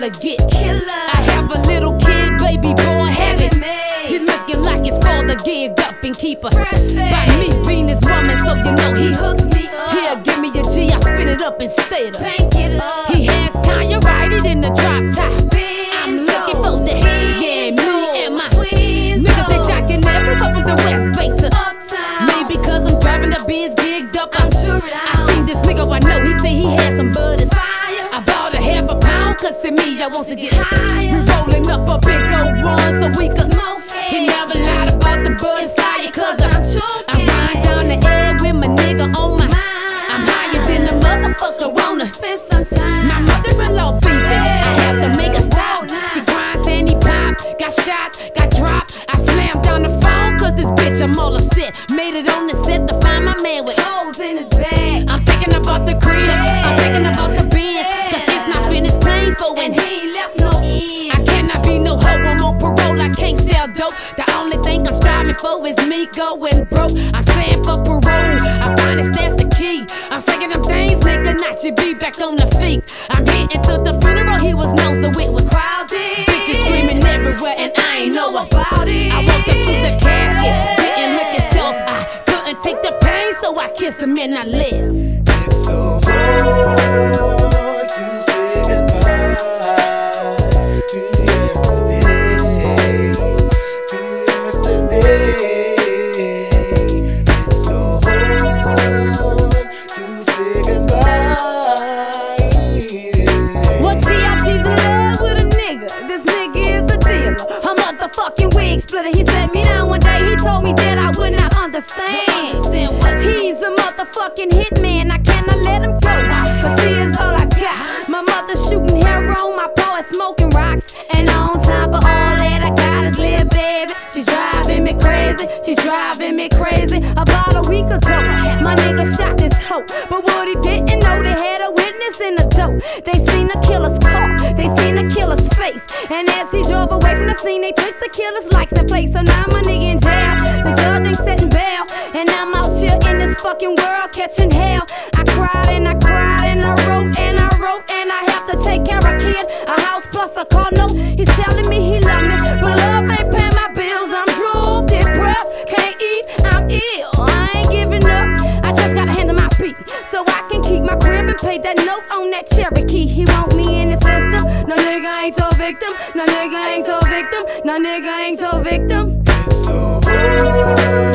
killer get killer. I have a little kid, baby boy, born habit. He looking like his father, gig up and keep a by me being his woman, so you know he hooks me up. Yeah, give me a G, I spin it up instead of. Bank it up. He has time, you ride it in the drop top. I'm looking for the head, yeah, me and my twins. Niggas they jocking everywhere from the West Bank to Uptown. Maybe cause I'm driving the biz gigged up. I'm sure I seen this nigga, I know he say he has some butters. I bought a hair cause to me I want to get high. We rolling up a big old one so we could smoke. He never lied about the buddies fire, cause I'm I'm riding down the air with my nigga on my I'm higher than the motherfucker wanna spend some going broke. I'm saying for parole, I find it that's the key. I'm faking them things, nigga, not you be back on the feet. I'm getting to the funeral, he was known, so it was crowded. Bitches screaming everywhere, and I ain't know about it. I walked up to the casket, didn't look itself. I couldn't take the pain, so I kissed him and I left. Motherfucking splitter. He set me down one day, he told me that I would not understand. He's a motherfucking hitman, I cannot let him go. Cause he is all I got. My mother shooting heroin, my boy smoking rocks. And on top of all that, I got is little baby. She's driving me crazy, she's driving me crazy. About a week ago, my nigga shot this hoe. But what he didn't know, they had a witness in the dope. They seen the killer's car, they seen the killer's face. And as he drove away the scene, they took the killer's lights and. So now my nigga in jail, the judge ain't setting bail. And I'm out here in this fucking world catching hell. I cried and I cried and I wrote and I wrote and I have to take care of kid. A house plus a car note. He's telling me he love me, but love ain't paying my bills. I'm drove, depressed, can't eat, I'm ill. I ain't giving up. I just gotta handle my beat so I can keep my crib and pay that note on that Cherokee. He want me in the system. No nigga ain't so victim. No nigga ain't so victim. No nigga ain't so victim. It's so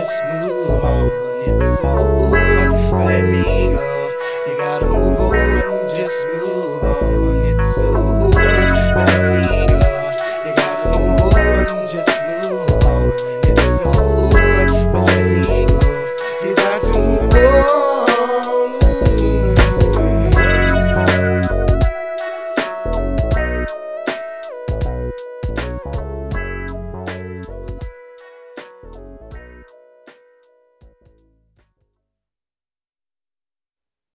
just move on. It's but let me go. You gotta move on, just move on. It's but let me.